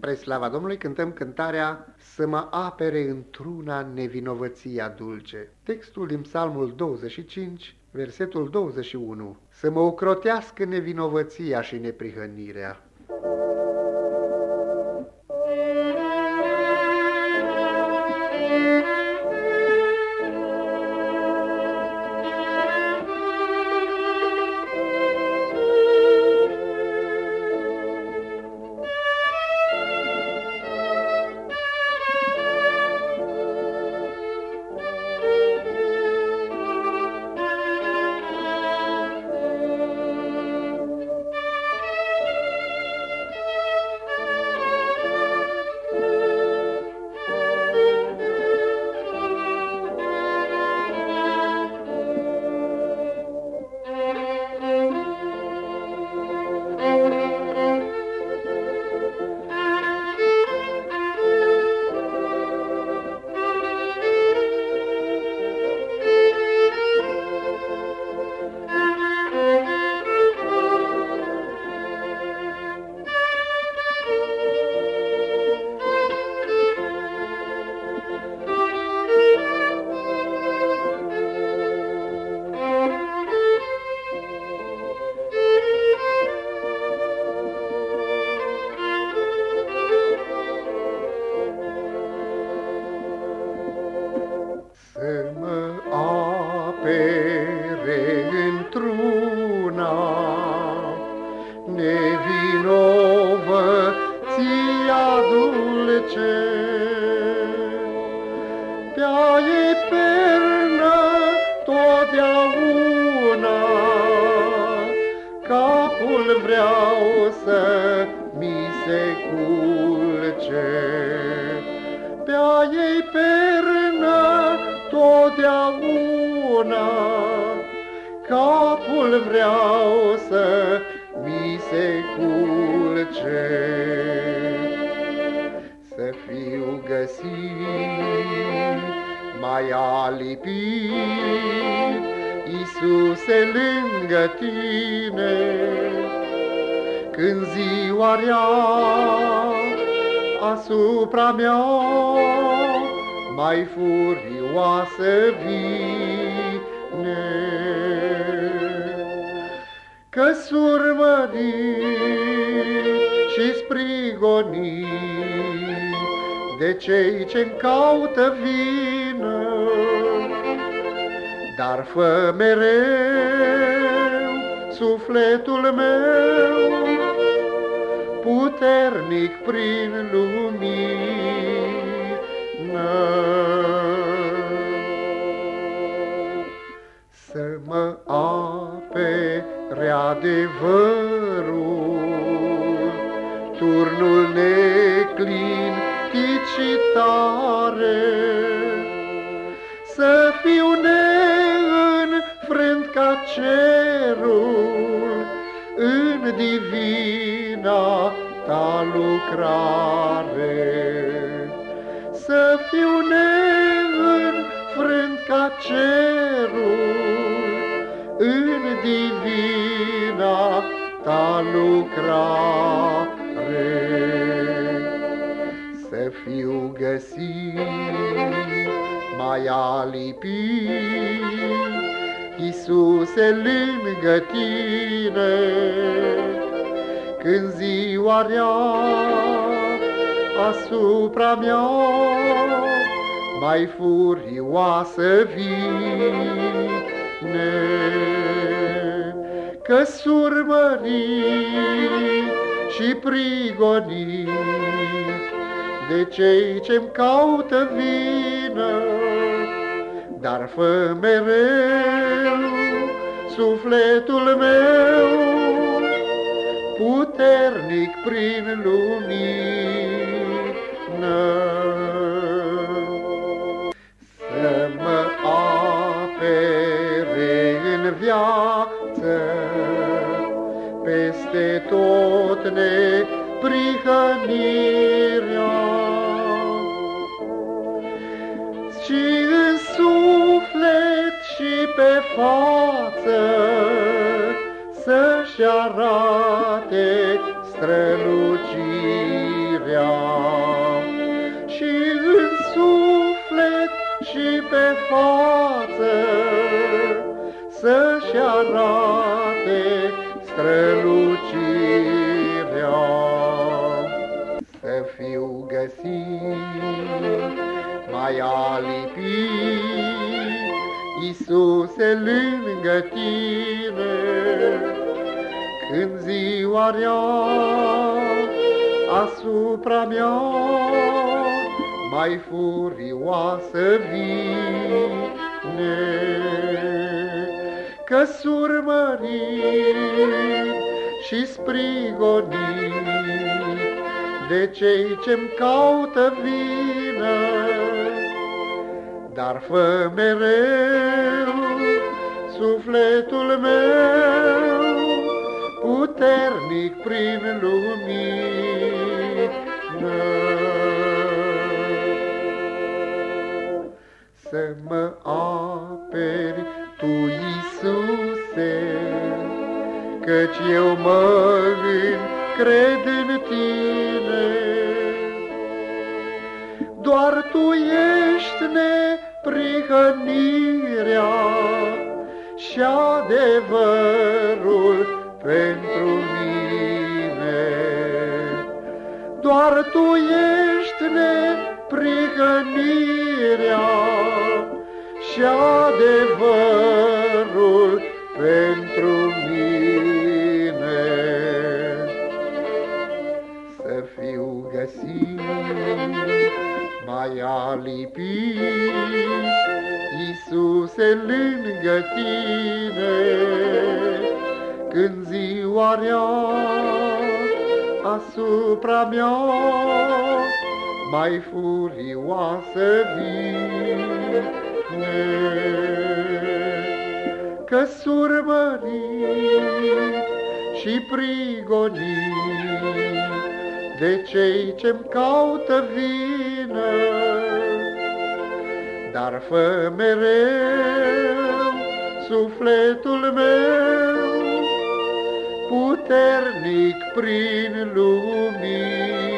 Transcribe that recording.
Spre slava Domnului cântăm cântarea Să mă apere într-una nevinovăția dulce. Textul din psalmul 25, versetul 21. Să mă ocrotească nevinovăția și neprihănirea. Nevinovăția dulce. Pe-a ei pernă totdeauna, capul vreau să mi se culce. Pe-a ei pernă totdeauna, capul vreau să mi se culce. Să fiu găsit mai alipit, Iisuse lângă tine, când ziua rea asupra mea mai furioasă vine. Că surmări și sprigoni de cei ce-mi caută vină, dar fă mereu sufletul meu puternic prin lumină. Să mă apere adevărul, turnul neclin și tare, să fiu neînfrânt ca cerul în divina ta lucrare. Să fiu neînfrânt ca cerul lucrare să fiu găsit mai alipit. Iisuse lângă tine, când ziua rea asupra mea mai furioasă vine, că surmărit și prigonit de cei ce-mi caută vină, dar fă mereu sufletul meu puternic prin lumină. Peste tot neprihănirea, pe față să-și arate Să fiu găsit mai alipit, Iisuse lângă tine, când ziua rea asupra mea mai furioasă vine, că surmărit și sprigonit de cei ce-mi caută vină, dar fă mereu sufletul meu puternic prin lumină. Să mă aperi Tu, Iisuse, căci eu mă încred în Tine. Doar Tu ești neprihănirea și adevărul pentru mine. Doar Tu ești neprihănirea și adevărul alipit, Iisuse lângă tine, când ziua rea asupra mea mai furioasă vine, că surmărit și prigonit de cei ce-mi caută vină, dar fă mereu sufletul meu puternic prin lumină.